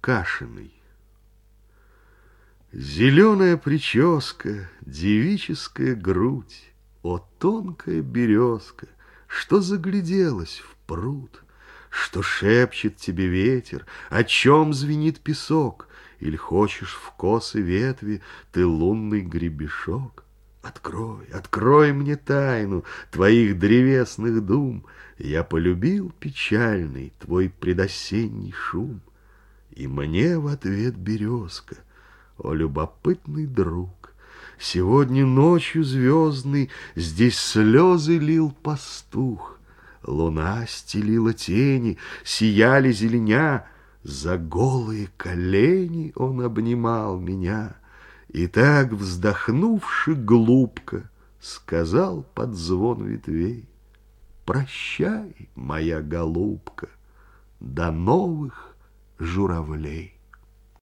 Кашиной. Зеленая прическа, девическая грудь, О, тонкая березка, что загляделась в пруд, Что шепчет тебе ветер, о чем звенит песок, Или хочешь в косы ветви ты лунный гребешок? Открой, открой мне тайну твоих древесных дум, Я полюбил печальный твой предосенний шум. И мне в ответ березка, о, любопытный друг, Сегодня ночью звездный Здесь слезы лил пастух. Луна стелила тени, сияли зеленя, За голые колени он обнимал меня. И так, вздохнувши глубко, Сказал под звон ветвей, Прощай, моя голубка, До новых журавлей.